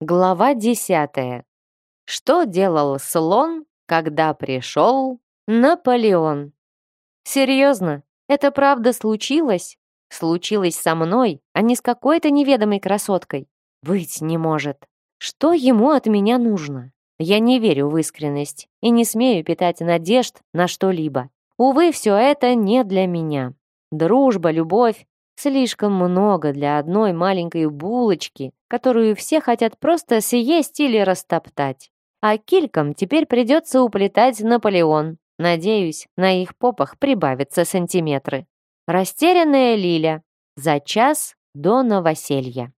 Глава десятая. Что делал слон, когда пришел Наполеон? Серьезно, это правда случилось? Случилось со мной, а не с какой-то неведомой красоткой. Быть не может. Что ему от меня нужно? Я не верю в искренность и не смею питать надежд на что-либо. Увы, все это не для меня. Дружба, любовь Слишком много для одной маленькой булочки, которую все хотят просто съесть или растоптать. А килькам теперь придется уплетать Наполеон. Надеюсь, на их попах прибавятся сантиметры. Растерянная Лиля. За час до новоселья.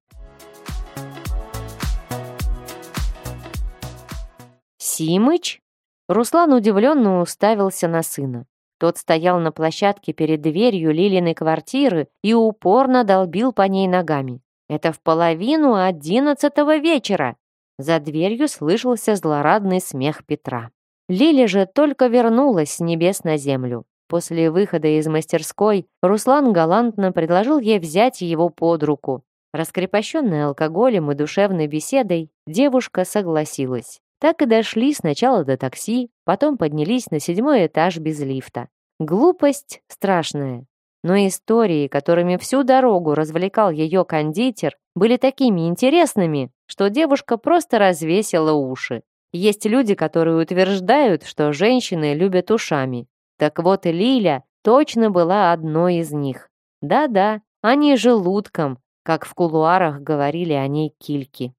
Симыч? Руслан удивленно уставился на сына. Тот стоял на площадке перед дверью Лилиной квартиры и упорно долбил по ней ногами. Это в половину одиннадцатого вечера. За дверью слышался злорадный смех Петра. Лили же только вернулась с небес на землю. После выхода из мастерской Руслан галантно предложил ей взять его под руку. Раскрепощенная алкоголем и душевной беседой, девушка согласилась. Так и дошли сначала до такси, потом поднялись на седьмой этаж без лифта. Глупость страшная. Но истории, которыми всю дорогу развлекал ее кондитер, были такими интересными, что девушка просто развесила уши. Есть люди, которые утверждают, что женщины любят ушами. Так вот Лиля точно была одной из них. Да-да, не желудком, как в кулуарах говорили о ней кильки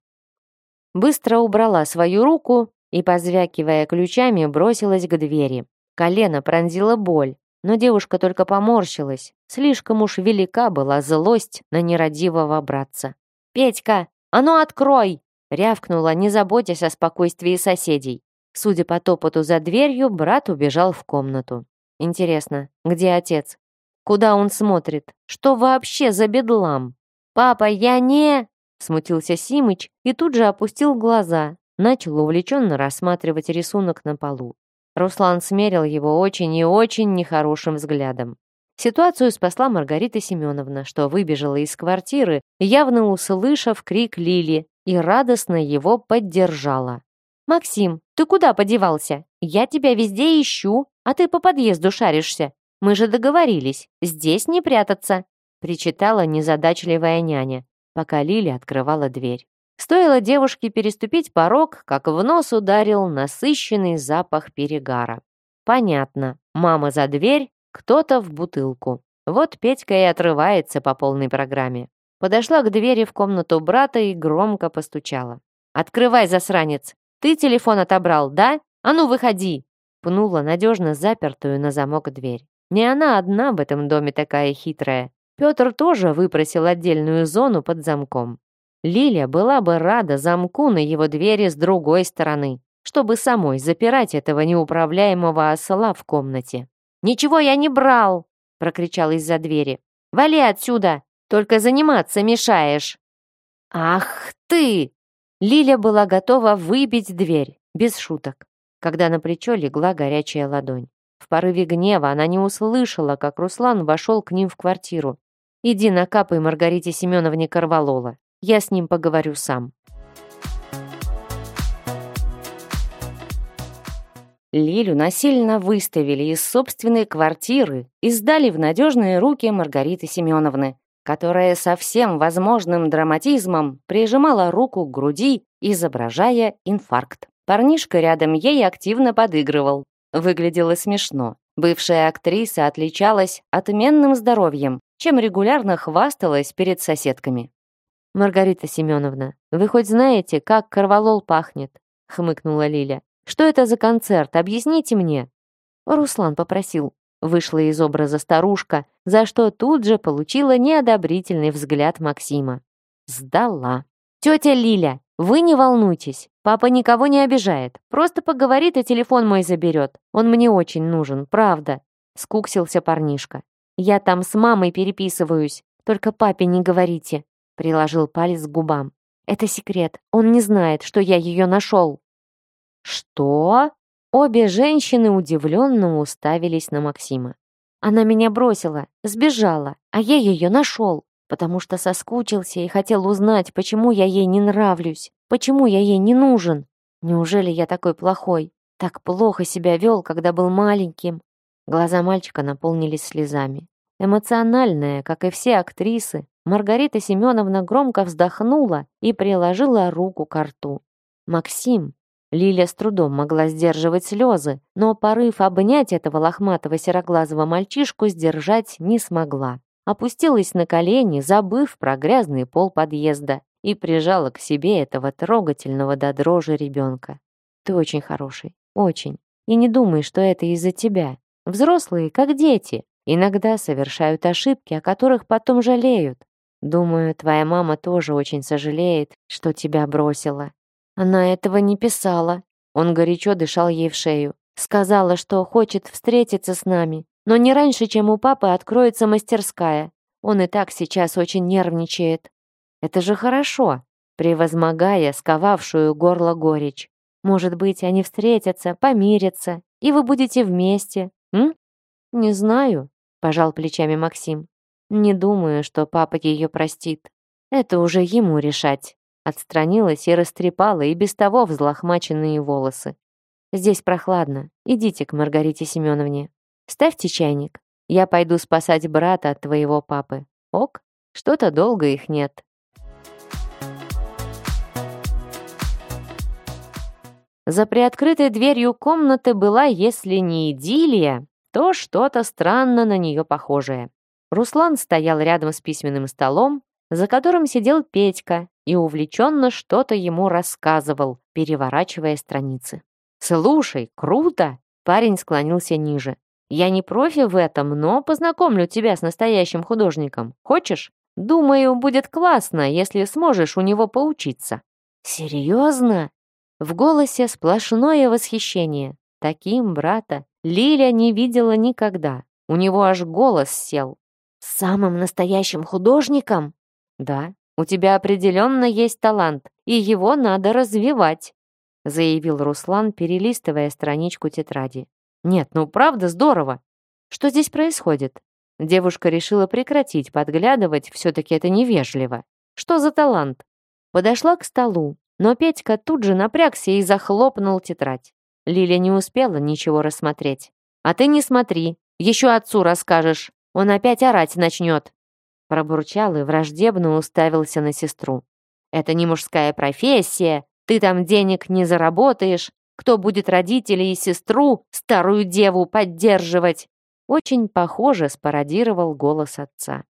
быстро убрала свою руку и, позвякивая ключами, бросилась к двери. Колено пронзила боль, но девушка только поморщилась. Слишком уж велика была злость на нерадивого братца. «Петька, а ну открой!» рявкнула, не заботясь о спокойствии соседей. Судя по топоту за дверью, брат убежал в комнату. Интересно, где отец? Куда он смотрит? Что вообще за бедлам? «Папа, я не...» Смутился Симыч и тут же опустил глаза, начал увлеченно рассматривать рисунок на полу. Руслан смерил его очень и очень нехорошим взглядом. Ситуацию спасла Маргарита Семеновна, что выбежала из квартиры, явно услышав крик Лили, и радостно его поддержала. «Максим, ты куда подевался? Я тебя везде ищу, а ты по подъезду шаришься. Мы же договорились, здесь не прятаться», причитала незадачливая няня пока Лили открывала дверь. Стоило девушке переступить порог, как в нос ударил насыщенный запах перегара. Понятно, мама за дверь, кто-то в бутылку. Вот Петька и отрывается по полной программе. Подошла к двери в комнату брата и громко постучала. «Открывай, засранец! Ты телефон отобрал, да? А ну, выходи!» Пнула надежно запертую на замок дверь. Не она одна в этом доме такая хитрая. Петр тоже выпросил отдельную зону под замком. Лиля была бы рада замку на его двери с другой стороны, чтобы самой запирать этого неуправляемого осла в комнате. «Ничего я не брал!» — прокричал из-за двери. «Вали отсюда! Только заниматься мешаешь!» «Ах ты!» Лиля была готова выбить дверь, без шуток, когда на плечо легла горячая ладонь. В порыве гнева она не услышала, как Руслан вошел к ним в квартиру Иди накапай Маргарите Семеновне Карвалола. Я с ним поговорю сам. Лилю насильно выставили из собственной квартиры и сдали в надежные руки Маргариты Семеновны, которая со всем возможным драматизмом прижимала руку к груди, изображая инфаркт. Парнишка рядом ей активно подыгрывал. Выглядело смешно. Бывшая актриса отличалась отменным здоровьем, чем регулярно хвасталась перед соседками. «Маргарита Семеновна, вы хоть знаете, как корвалол пахнет?» — хмыкнула Лиля. «Что это за концерт? Объясните мне». Руслан попросил. Вышла из образа старушка, за что тут же получила неодобрительный взгляд Максима. Сдала. «Тетя Лиля, вы не волнуйтесь. Папа никого не обижает. Просто поговорит и телефон мой заберет. Он мне очень нужен, правда», — скуксился парнишка. Я там с мамой переписываюсь. Только папе не говорите», — приложил палец к губам. «Это секрет. Он не знает, что я ее нашел». «Что?» Обе женщины удивленно уставились на Максима. «Она меня бросила, сбежала, а я ее нашел, потому что соскучился и хотел узнать, почему я ей не нравлюсь. Почему я ей не нужен? Неужели я такой плохой? Так плохо себя вел, когда был маленьким. Глаза мальчика наполнились слезами. Эмоциональная, как и все актрисы, Маргарита Семеновна громко вздохнула и приложила руку к рту. «Максим!» Лиля с трудом могла сдерживать слезы, но порыв обнять этого лохматого сероглазого мальчишку сдержать не смогла. Опустилась на колени, забыв про грязный пол подъезда, и прижала к себе этого трогательного до дрожи ребенка. «Ты очень хороший, очень. И не думай, что это из-за тебя. Взрослые, как дети, иногда совершают ошибки, о которых потом жалеют. Думаю, твоя мама тоже очень сожалеет, что тебя бросила. Она этого не писала. Он горячо дышал ей в шею. Сказала, что хочет встретиться с нами, но не раньше, чем у папы откроется мастерская. Он и так сейчас очень нервничает. Это же хорошо, превозмогая сковавшую горло горечь. Может быть, они встретятся, помирятся, и вы будете вместе, м? Не знаю, пожал плечами Максим. Не думаю, что папа ее простит. Это уже ему решать. Отстранилась и растрепала и без того взлохмаченные волосы. Здесь прохладно. Идите к Маргарите Семеновне. Ставьте чайник. Я пойду спасать брата от твоего папы. Ок? Что-то долго их нет. За приоткрытой дверью комнаты была, если не идиллия, то что-то странно на нее похожее. Руслан стоял рядом с письменным столом, за которым сидел Петька и увлеченно что-то ему рассказывал, переворачивая страницы. «Слушай, круто!» Парень склонился ниже. «Я не профи в этом, но познакомлю тебя с настоящим художником. Хочешь? Думаю, будет классно, если сможешь у него поучиться». «Серьезно?» В голосе сплошное восхищение. Таким брата Лиля не видела никогда. У него аж голос сел. Самым настоящим художником? Да, у тебя определенно есть талант, и его надо развивать, заявил Руслан, перелистывая страничку тетради. Нет, ну правда здорово. Что здесь происходит? Девушка решила прекратить подглядывать, все-таки это невежливо. Что за талант? Подошла к столу, но Петька тут же напрягся и захлопнул тетрадь. Лиля не успела ничего рассмотреть. «А ты не смотри, еще отцу расскажешь», он опять орать начнет!» Пробурчал и враждебно уставился на сестру. «Это не мужская профессия, ты там денег не заработаешь, кто будет родителей и сестру, старую деву, поддерживать?» Очень похоже спародировал голос отца.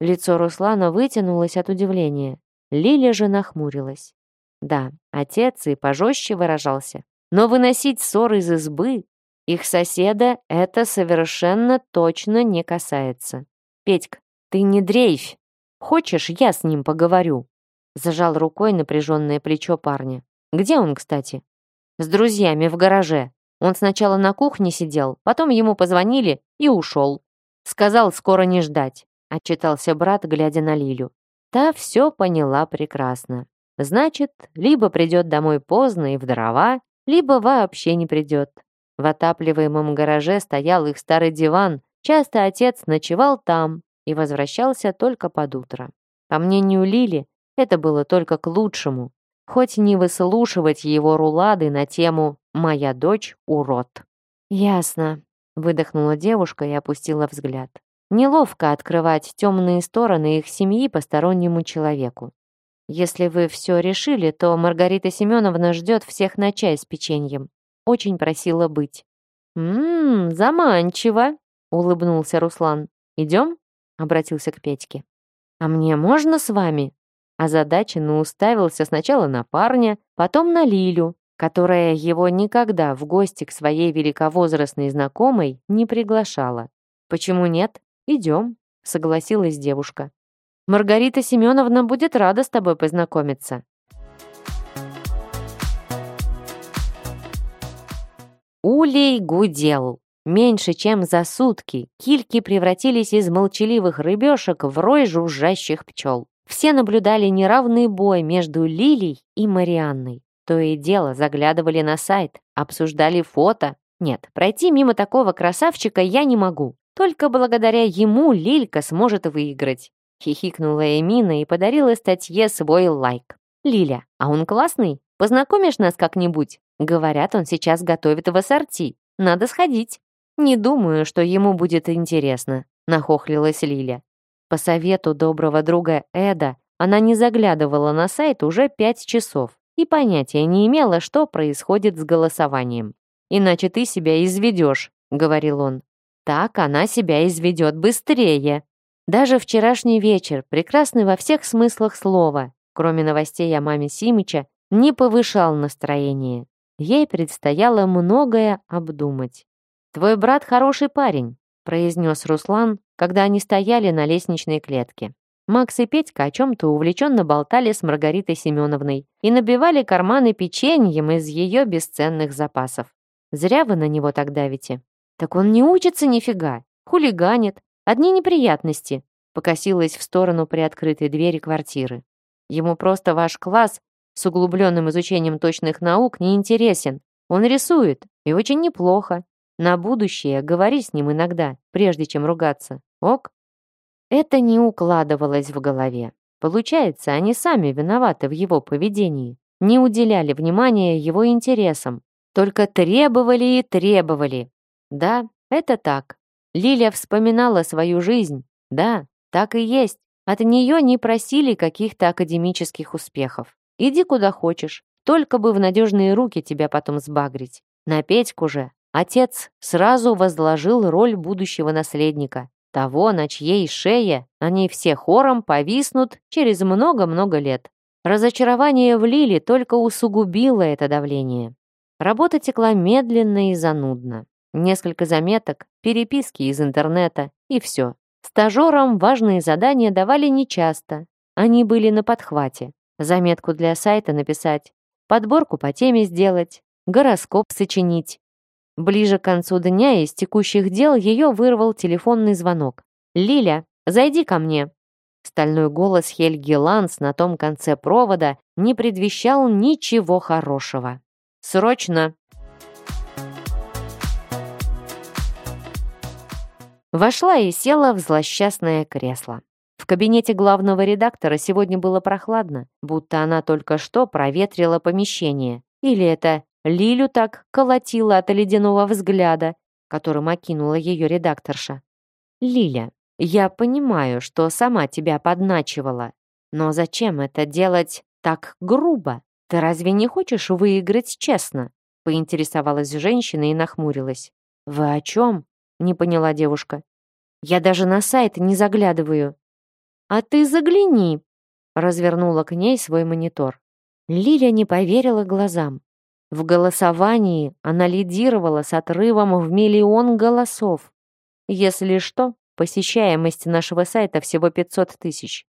Лицо Руслана вытянулось от удивления. Лиля же нахмурилась. Да, отец и пожестче выражался. Но выносить ссоры из избы их соседа это совершенно точно не касается. Петька, ты не дрейфь. Хочешь, я с ним поговорю?» Зажал рукой напряженное плечо парня. «Где он, кстати?» «С друзьями в гараже. Он сначала на кухне сидел, потом ему позвонили и ушел. Сказал скоро не ждать», — отчитался брат, глядя на Лилю. Та все поняла прекрасно. Значит, либо придет домой поздно и в дрова, либо вообще не придет. В отапливаемом гараже стоял их старый диван. Часто отец ночевал там и возвращался только под утро. По мнению Лили, это было только к лучшему. Хоть не выслушивать его рулады на тему «Моя дочь – урод». «Ясно», — выдохнула девушка и опустила взгляд. Неловко открывать темные стороны их семьи постороннему человеку. Если вы все решили, то Маргарита Семеновна ждет всех на чай с печеньем очень просила быть. «Ммм, заманчиво!» — улыбнулся Руслан. «Идем?» — обратился к Петьке. «А мне можно с вами?» Озадаченно уставился сначала на парня, потом на Лилю, которая его никогда в гости к своей великовозрастной знакомой не приглашала. «Почему нет? Идем», — согласилась девушка. «Маргарита Семеновна будет рада с тобой познакомиться. Улей гудел. Меньше чем за сутки кильки превратились из молчаливых рыбешек в рой жужжащих пчел. Все наблюдали неравный бой между Лилей и Марианной. То и дело заглядывали на сайт, обсуждали фото. Нет, пройти мимо такого красавчика я не могу. Только благодаря ему Лилька сможет выиграть. Хихикнула Эмина и подарила статье свой лайк. «Лиля, а он классный? Познакомишь нас как-нибудь? Говорят, он сейчас готовит в ассорти. Надо сходить». «Не думаю, что ему будет интересно», — нахохлилась Лиля. По совету доброго друга Эда она не заглядывала на сайт уже пять часов и понятия не имела, что происходит с голосованием. «Иначе ты себя изведешь», — говорил он. «Так она себя изведет быстрее». Даже вчерашний вечер, прекрасный во всех смыслах слова, кроме новостей о маме Симыча, не повышал настроение. Ей предстояло многое обдумать. «Твой брат хороший парень», — произнес Руслан, когда они стояли на лестничной клетке. Макс и Петька о чем-то увлеченно болтали с Маргаритой Семеновной и набивали карманы печеньем из ее бесценных запасов. Зря вы на него так давите. Так он не учится нифига, хулиганит, одни неприятности, покосилась в сторону приоткрытой двери квартиры. Ему просто ваш класс с углубленным изучением точных наук не интересен. Он рисует, и очень неплохо. На будущее говори с ним иногда, прежде чем ругаться. Ок? Это не укладывалось в голове. Получается, они сами виноваты в его поведении. Не уделяли внимания его интересам. Только требовали и требовали. Да, это так. Лиля вспоминала свою жизнь. Да, так и есть. От нее не просили каких-то академических успехов. Иди куда хочешь, только бы в надежные руки тебя потом сбагрить. На Петьку же отец сразу возложил роль будущего наследника того, на чьей шее они все хором повиснут через много-много лет. Разочарование в Лиле только усугубило это давление. Работа текла медленно и занудно. Несколько заметок, переписки из интернета и все. Стажерам важные задания давали нечасто. Они были на подхвате. Заметку для сайта написать, подборку по теме сделать, гороскоп сочинить, Ближе к концу дня из текущих дел ее вырвал телефонный звонок. «Лиля, зайди ко мне!» Стальной голос Хельги Ланс на том конце провода не предвещал ничего хорошего. «Срочно!» Вошла и села в злосчастное кресло. В кабинете главного редактора сегодня было прохладно, будто она только что проветрила помещение. Или это Лилю так колотила от ледяного взгляда, которым окинула ее редакторша. «Лиля, я понимаю, что сама тебя подначивала, но зачем это делать так грубо? Ты разве не хочешь выиграть честно?» поинтересовалась женщина и нахмурилась. «Вы о чем?» — не поняла девушка. «Я даже на сайт не заглядываю». «А ты загляни!» — развернула к ней свой монитор. Лиля не поверила глазам. В голосовании она лидировала с отрывом в миллион голосов. Если что, посещаемость нашего сайта всего 500 тысяч.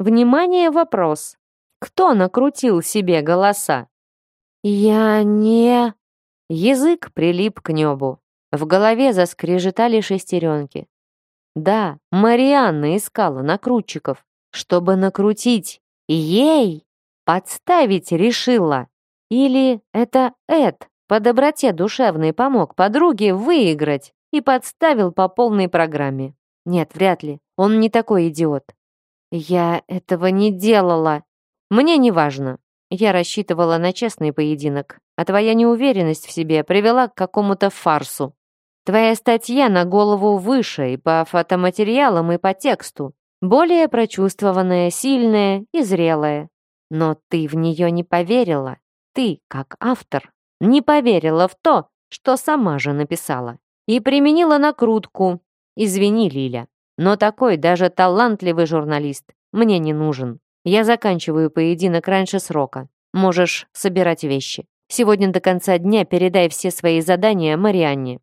Внимание, вопрос. Кто накрутил себе голоса? Я не... Язык прилип к небу. В голове заскрежетали шестеренки. Да, Марианна искала накрутчиков, чтобы накрутить. Ей подставить решила. Или это Эд по доброте душевной помог подруге выиграть и подставил по полной программе? Нет, вряд ли. Он не такой идиот. Я этого не делала. Мне не важно. Я рассчитывала на честный поединок, а твоя неуверенность в себе привела к какому-то фарсу. Твоя статья на голову выше и по фотоматериалам, и по тексту. Более прочувствованная, сильная и зрелая. Но ты в нее не поверила ты, как автор, не поверила в то, что сама же написала, и применила накрутку. Извини, Лиля, но такой даже талантливый журналист мне не нужен. Я заканчиваю поединок раньше срока. Можешь собирать вещи. Сегодня до конца дня передай все свои задания Марианне».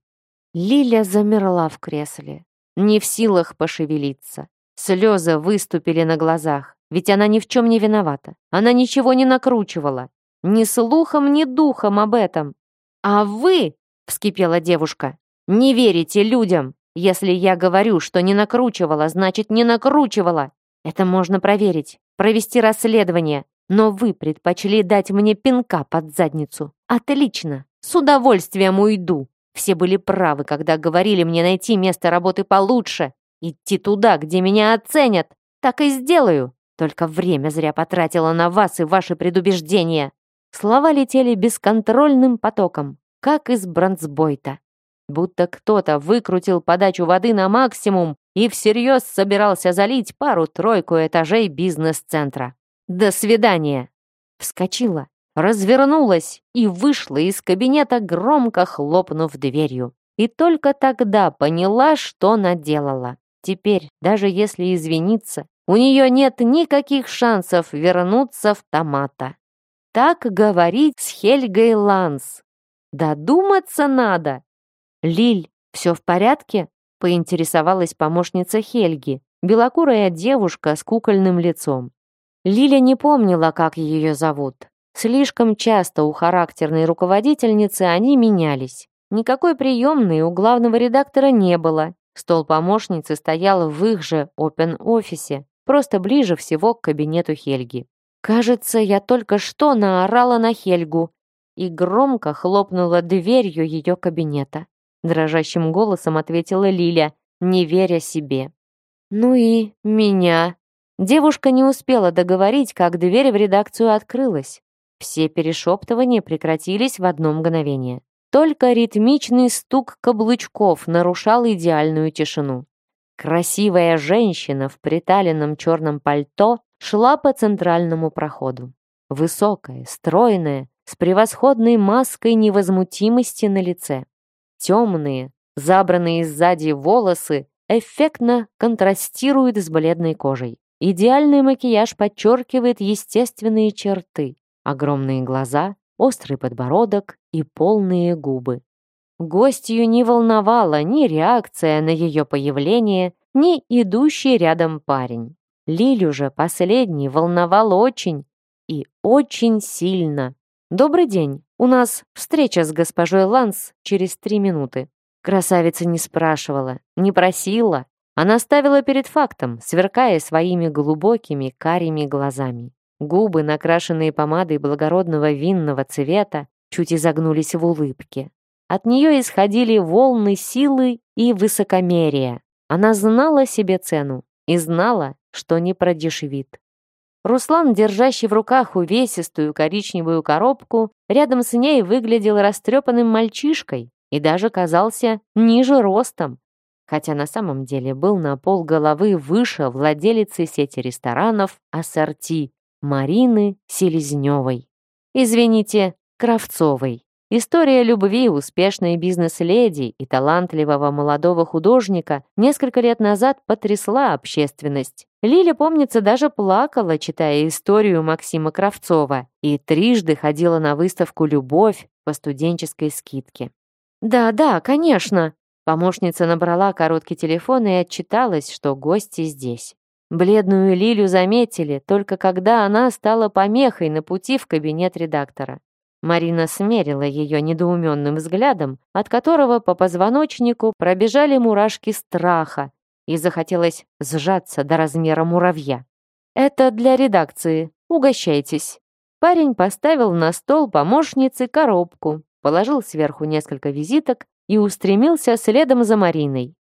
Лиля замерла в кресле, не в силах пошевелиться. Слезы выступили на глазах, ведь она ни в чем не виновата. Она ничего не накручивала. Ни слухом, ни духом об этом. А вы, вскипела девушка, не верите людям. Если я говорю, что не накручивала, значит не накручивала. Это можно проверить, провести расследование. Но вы предпочли дать мне пинка под задницу. Отлично, с удовольствием уйду. Все были правы, когда говорили мне найти место работы получше. Идти туда, где меня оценят. Так и сделаю. Только время зря потратила на вас и ваши предубеждения. Слова летели бесконтрольным потоком, как из бронзбойта. Будто кто-то выкрутил подачу воды на максимум и всерьез собирался залить пару-тройку этажей бизнес-центра. «До свидания!» Вскочила, развернулась и вышла из кабинета, громко хлопнув дверью. И только тогда поняла, что наделала. Теперь, даже если извиниться, у нее нет никаких шансов вернуться в Томата. Так говорить с Хельгой Ланс. Додуматься надо. Лиль, все в порядке? Поинтересовалась помощница Хельги, белокурая девушка с кукольным лицом. Лиля не помнила, как ее зовут. Слишком часто у характерной руководительницы они менялись. Никакой приемной у главного редактора не было. Стол помощницы стоял в их же опен-офисе, просто ближе всего к кабинету Хельги. «Кажется, я только что наорала на Хельгу», и громко хлопнула дверью ее кабинета. Дрожащим голосом ответила Лиля, не веря себе. «Ну и меня». Девушка не успела договорить, как дверь в редакцию открылась. Все перешептывания прекратились в одно мгновение. Только ритмичный стук каблучков нарушал идеальную тишину. Красивая женщина в приталенном черном пальто шла по центральному проходу. Высокая, стройная, с превосходной маской невозмутимости на лице. Темные, забранные сзади волосы эффектно контрастируют с бледной кожей. Идеальный макияж подчеркивает естественные черты. Огромные глаза, острый подбородок и полные губы. Гостью не волновала ни реакция на ее появление, ни идущий рядом парень. Лилю же последний волновал очень и очень сильно. «Добрый день. У нас встреча с госпожой Ланс через три минуты». Красавица не спрашивала, не просила. Она ставила перед фактом, сверкая своими глубокими карими глазами. Губы, накрашенные помадой благородного винного цвета, чуть изогнулись в улыбке. От нее исходили волны силы и высокомерия. Она знала себе цену и знала, что не продешевит. Руслан, держащий в руках увесистую коричневую коробку, рядом с ней выглядел растрепанным мальчишкой и даже казался ниже ростом, хотя на самом деле был на пол головы выше владелицы сети ресторанов «Ассорти» Марины Селезневой. Извините, Кравцовой. История любви успешной бизнес-леди и талантливого молодого художника несколько лет назад потрясла общественность. Лиля, помнится, даже плакала, читая историю Максима Кравцова, и трижды ходила на выставку «Любовь» по студенческой скидке. «Да, да, конечно!» Помощница набрала короткий телефон и отчиталась, что гости здесь. Бледную Лилю заметили, только когда она стала помехой на пути в кабинет редактора. Марина смерила ее недоуменным взглядом, от которого по позвоночнику пробежали мурашки страха и захотелось сжаться до размера муравья. «Это для редакции. Угощайтесь». Парень поставил на стол помощнице коробку, положил сверху несколько визиток и устремился следом за Мариной.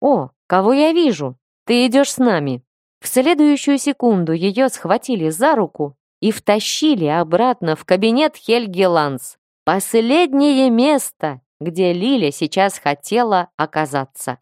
«О, кого я вижу? Ты идешь с нами». В следующую секунду ее схватили за руку и втащили обратно в кабинет Хельги Ланс. Последнее место, где Лиля сейчас хотела оказаться.